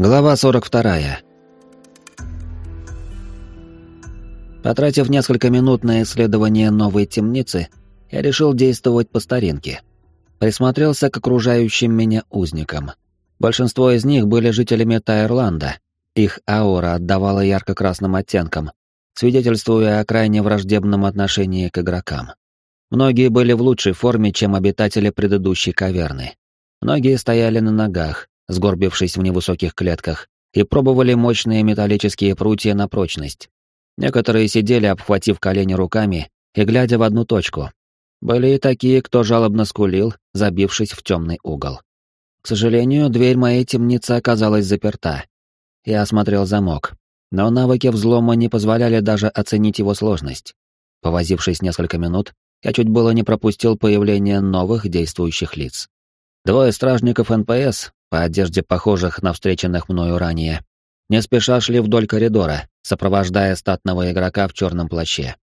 Глава 42. Потратив несколько минут на исследование новой темницы, я решил действовать по старинке. Присмотрелся к окружающим меня узникам. Большинство из них были жителями Тайрланда. Их аура отдавала ярко-красным оттенкам, свидетельствуя о крайне враждебном отношении к игрокам. Многие были в лучшей форме, чем обитатели предыдущей каверны. Многие стояли на ногах, сгорбившись в невысоких клетках, и пробовали мощные металлические прутья на прочность. Некоторые сидели, обхватив колени руками и глядя в одну точку. Были и такие, кто жалобно скулил, забившись в темный угол. К сожалению, дверь моей темницы оказалась заперта. Я осмотрел замок, но навыки взлома не позволяли даже оценить его сложность. Повозившись несколько минут, я чуть было не пропустил появление новых действующих лиц. Двое стражников НПС, по одежде похожих на встреченных мною ранее, не спеша шли вдоль коридора, сопровождая статного игрока в черном плаще.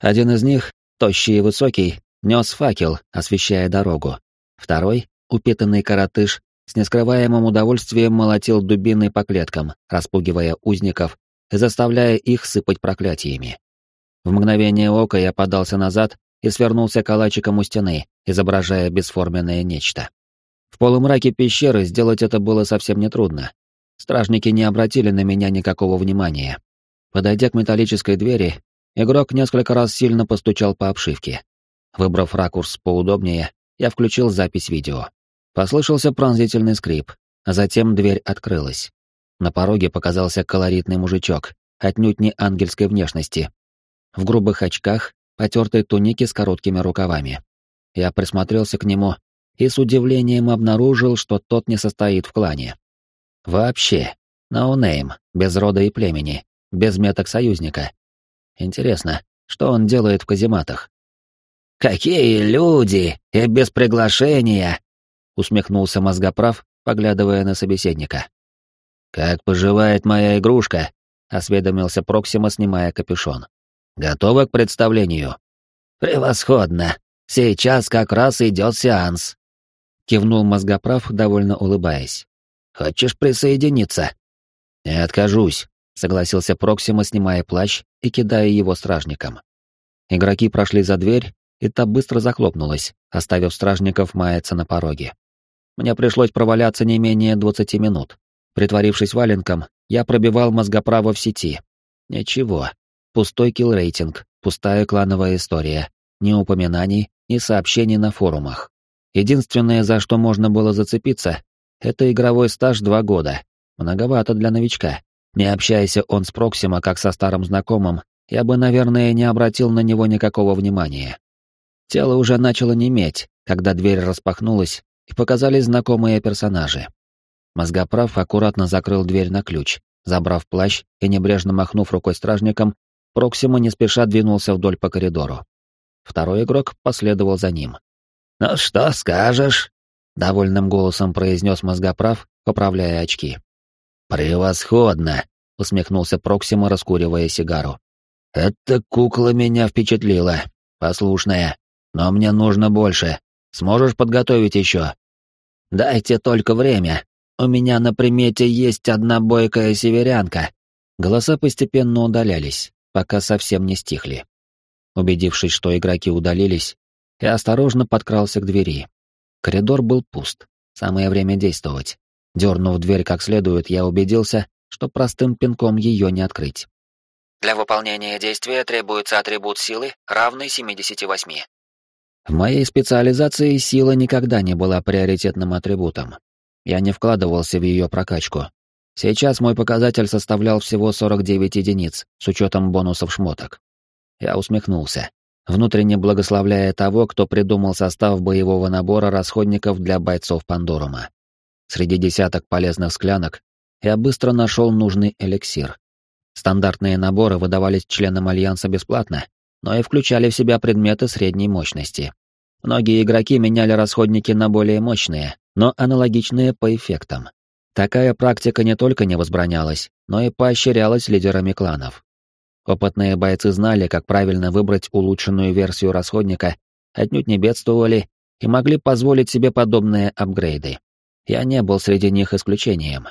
Один из них, тощий и высокий, нес факел, освещая дорогу. Второй, упитанный коротыш, с нескрываемым удовольствием молотил дубиной по клеткам, распугивая узников и заставляя их сыпать проклятиями. В мгновение ока я подался назад и свернулся калачиком у стены, изображая бесформенное нечто. В полумраке пещеры сделать это было совсем нетрудно. Стражники не обратили на меня никакого внимания. Подойдя к металлической двери, игрок несколько раз сильно постучал по обшивке. Выбрав ракурс поудобнее, я включил запись видео. Послышался пронзительный скрип, а затем дверь открылась. На пороге показался колоритный мужичок, отнюдь не ангельской внешности. В грубых очках, потертой тунике с короткими рукавами. Я присмотрелся к нему и с удивлением обнаружил, что тот не состоит в клане. Вообще, ноунейм, без рода и племени, без меток союзника. Интересно, что он делает в казематах? «Какие люди! И без приглашения!» — усмехнулся мозгоправ, поглядывая на собеседника. «Как поживает моя игрушка?» — осведомился Проксима, снимая капюшон. «Готова к представлению?» «Превосходно! Сейчас как раз идет сеанс кивнул мозгоправ, довольно улыбаясь. Хочешь присоединиться? Не откажусь, согласился Проксима, снимая плащ и кидая его стражникам. Игроки прошли за дверь, и та быстро захлопнулась, оставив стражников маяться на пороге. Мне пришлось проваляться не менее двадцати минут. Притворившись валенком, я пробивал мозгоправо в сети. Ничего. Пустой килл-рейтинг, пустая клановая история. Ни упоминаний, ни сообщений на форумах. Единственное, за что можно было зацепиться, это игровой стаж два года. Многовато для новичка. Не общаясь он с Проксима как со старым знакомым, я бы, наверное, не обратил на него никакого внимания. Тело уже начало неметь, когда дверь распахнулась, и показались знакомые персонажи. Мозгоправ аккуратно закрыл дверь на ключ, забрав плащ и небрежно махнув рукой стражникам, Проксима не спеша двинулся вдоль по коридору. Второй игрок последовал за ним. «Ну что скажешь?» — довольным голосом произнес мозгоправ, поправляя очки. «Превосходно!» — усмехнулся Проксима, раскуривая сигару. «Эта кукла меня впечатлила. Послушная. Но мне нужно больше. Сможешь подготовить еще?» «Дайте только время. У меня на примете есть одна бойкая северянка». Голоса постепенно удалялись, пока совсем не стихли. Убедившись, что игроки удалились, и осторожно подкрался к двери. Коридор был пуст. Самое время действовать. Дернув дверь как следует, я убедился, что простым пинком ее не открыть. Для выполнения действия требуется атрибут силы, равный 78. В моей специализации сила никогда не была приоритетным атрибутом. Я не вкладывался в ее прокачку. Сейчас мой показатель составлял всего 49 единиц, с учетом бонусов шмоток. Я усмехнулся внутренне благословляя того, кто придумал состав боевого набора расходников для бойцов Пандорума. Среди десяток полезных склянок я быстро нашел нужный эликсир. Стандартные наборы выдавались членам Альянса бесплатно, но и включали в себя предметы средней мощности. Многие игроки меняли расходники на более мощные, но аналогичные по эффектам. Такая практика не только не возбранялась, но и поощрялась лидерами кланов. Опытные бойцы знали, как правильно выбрать улучшенную версию расходника, отнюдь не бедствовали и могли позволить себе подобные апгрейды. Я не был среди них исключением.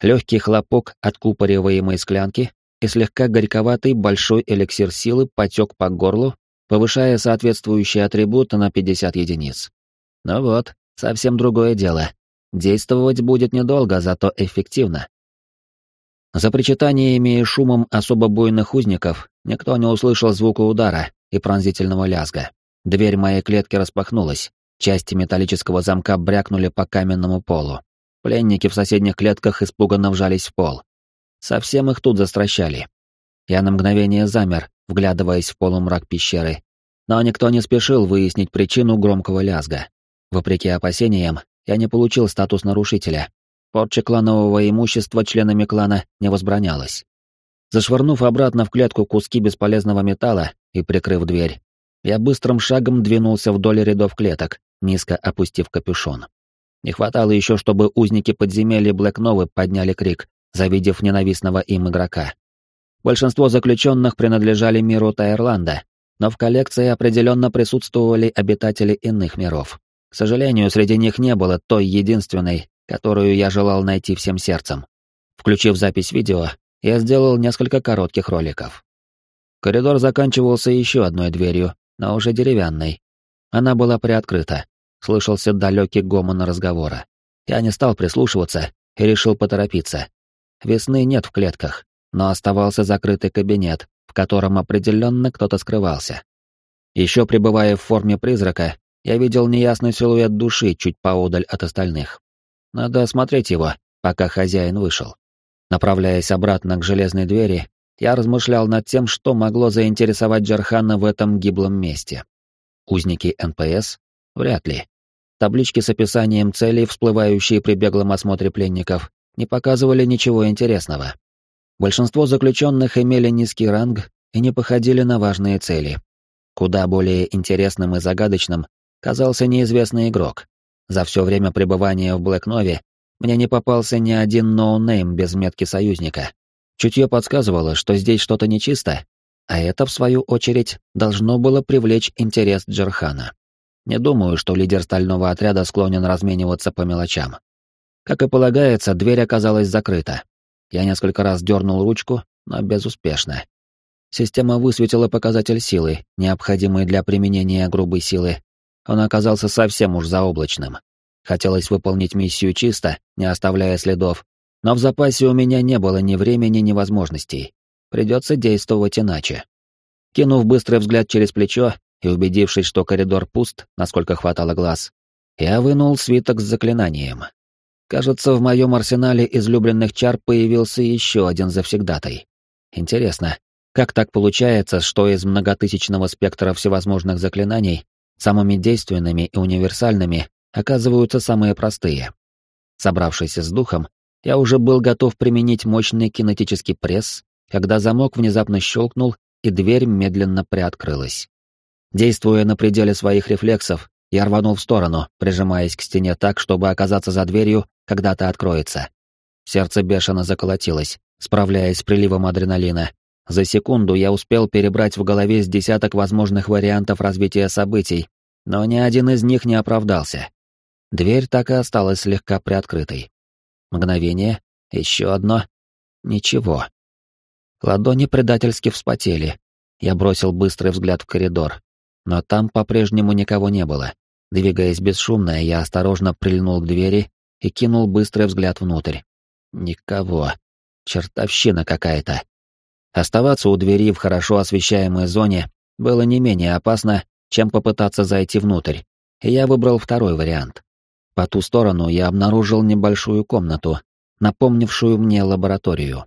легкий хлопок откупориваемой склянки и слегка горьковатый большой эликсир силы потек по горлу, повышая соответствующие атрибуты на 50 единиц. Ну вот, совсем другое дело. Действовать будет недолго, зато эффективно. За причитаниями и шумом особо буйных узников никто не услышал звука удара и пронзительного лязга. Дверь моей клетки распахнулась, части металлического замка брякнули по каменному полу. Пленники в соседних клетках испуганно вжались в пол. Совсем их тут застращали. Я на мгновение замер, вглядываясь в полумрак пещеры. Но никто не спешил выяснить причину громкого лязга. Вопреки опасениям, я не получил статус нарушителя. Порча кланового имущества членами клана не возбранялась. Зашвырнув обратно в клетку куски бесполезного металла и прикрыв дверь, я быстрым шагом двинулся вдоль рядов клеток, низко опустив капюшон. Не хватало еще, чтобы узники подземелья Блэкновы подняли крик, завидев ненавистного им игрока. Большинство заключенных принадлежали миру Тайрланда, но в коллекции определенно присутствовали обитатели иных миров. К сожалению, среди них не было той единственной, которую я желал найти всем сердцем. Включив запись видео, я сделал несколько коротких роликов. Коридор заканчивался еще одной дверью, но уже деревянной. Она была приоткрыта. Слышался далекий гомон разговора. Я не стал прислушиваться и решил поторопиться. Весны нет в клетках, но оставался закрытый кабинет, в котором определенно кто-то скрывался. Еще пребывая в форме призрака, я видел неясный силуэт души чуть поодаль от остальных. Надо осмотреть его, пока хозяин вышел. Направляясь обратно к железной двери, я размышлял над тем, что могло заинтересовать Джархана в этом гиблом месте. Узники НПС? Вряд ли. Таблички с описанием целей, всплывающие при беглом осмотре пленников, не показывали ничего интересного. Большинство заключенных имели низкий ранг и не походили на важные цели. Куда более интересным и загадочным казался неизвестный игрок. За все время пребывания в Блэкнове мне не попался ни один ноунейм без метки союзника. Чутье подсказывало, что здесь что-то нечисто, а это, в свою очередь, должно было привлечь интерес Джерхана. Не думаю, что лидер стального отряда склонен размениваться по мелочам. Как и полагается, дверь оказалась закрыта. Я несколько раз дернул ручку, но безуспешно. Система высветила показатель силы, необходимый для применения грубой силы. Он оказался совсем уж заоблачным. Хотелось выполнить миссию чисто, не оставляя следов, но в запасе у меня не было ни времени, ни возможностей. Придется действовать иначе. Кинув быстрый взгляд через плечо и убедившись, что коридор пуст, насколько хватало глаз, я вынул свиток с заклинанием. Кажется, в моем арсенале излюбленных чар появился еще один завсегдатай. Интересно, как так получается, что из многотысячного спектра всевозможных заклинаний самыми действенными и универсальными оказываются самые простые? Собравшись с духом, я уже был готов применить мощный кинетический пресс, когда замок внезапно щелкнул, и дверь медленно приоткрылась. Действуя на пределе своих рефлексов, я рванул в сторону, прижимаясь к стене так, чтобы оказаться за дверью, когда та откроется. Сердце бешено заколотилось, справляясь с приливом адреналина. За секунду я успел перебрать в голове с десяток возможных вариантов развития событий, но ни один из них не оправдался. Дверь так и осталась слегка приоткрытой. Мгновение, еще одно. Ничего. Ладони предательски вспотели. Я бросил быстрый взгляд в коридор но там по-прежнему никого не было. Двигаясь бесшумно, я осторожно прильнул к двери и кинул быстрый взгляд внутрь. Никого. Чертовщина какая-то. Оставаться у двери в хорошо освещаемой зоне было не менее опасно, чем попытаться зайти внутрь, и я выбрал второй вариант. По ту сторону я обнаружил небольшую комнату, напомнившую мне лабораторию.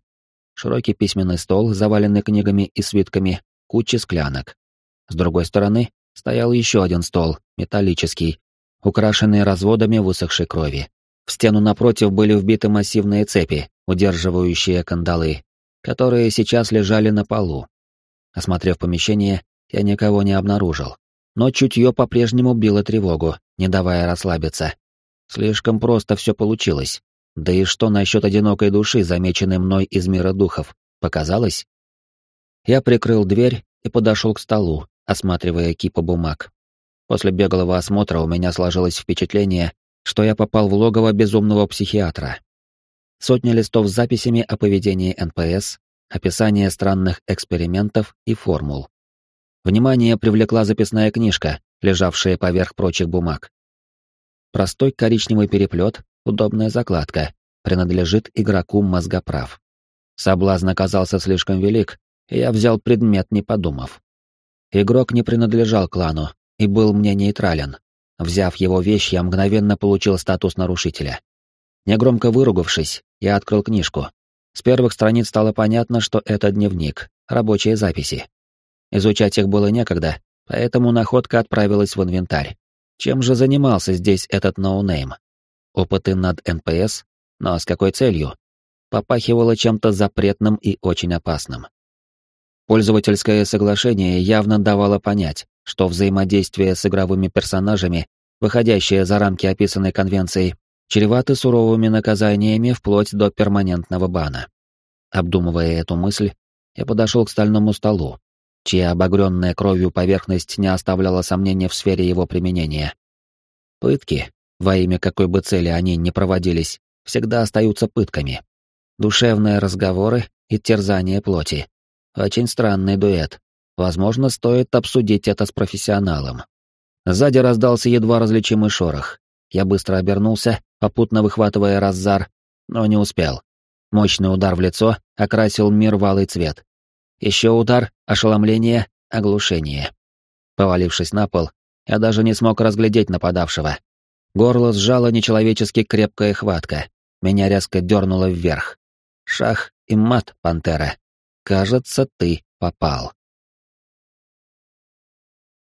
Широкий письменный стол, заваленный книгами и свитками, куча склянок. С другой стороны стоял еще один стол, металлический, украшенный разводами высохшей крови. В стену напротив были вбиты массивные цепи, удерживающие кандалы, которые сейчас лежали на полу. Осмотрев помещение, я никого не обнаружил. Но чутье по-прежнему било тревогу, не давая расслабиться. Слишком просто все получилось. Да и что насчет одинокой души, замеченной мной из мира духов? Показалось? Я прикрыл дверь и подошел к столу, осматривая кипа бумаг. После беглого осмотра у меня сложилось впечатление, что я попал в логово безумного психиатра. Сотни листов с записями о поведении НПС, описание странных экспериментов и формул. Внимание привлекла записная книжка, лежавшая поверх прочих бумаг. Простой коричневый переплет, удобная закладка, принадлежит игроку мозгоправ. Соблазн оказался слишком велик, и я взял предмет, не подумав. Игрок не принадлежал клану и был мне нейтрален. Взяв его вещь, я мгновенно получил статус нарушителя. Негромко выругавшись, я открыл книжку. С первых страниц стало понятно, что это дневник, рабочие записи. Изучать их было некогда, поэтому находка отправилась в инвентарь. Чем же занимался здесь этот ноунейм? Опыты над НПС? Но с какой целью? Попахивало чем-то запретным и очень опасным. Пользовательское соглашение явно давало понять, что взаимодействие с игровыми персонажами, выходящее за рамки описанной конвенции, чреваты суровыми наказаниями вплоть до перманентного бана. Обдумывая эту мысль, я подошел к стальному столу, чья обогренная кровью поверхность не оставляла сомнения в сфере его применения. Пытки, во имя какой бы цели они ни проводились, всегда остаются пытками. Душевные разговоры и терзание плоти. Очень странный дуэт. Возможно, стоит обсудить это с профессионалом. Сзади раздался едва различимый шорох. Я быстро обернулся, попутно выхватывая раззар, но не успел. Мощный удар в лицо окрасил мир в алый цвет. Еще удар, ошеломление, оглушение. Повалившись на пол, я даже не смог разглядеть нападавшего. Горло сжало нечеловечески крепкая хватка. Меня резко дернуло вверх. Шах и мат, пантера. Кажется, ты попал.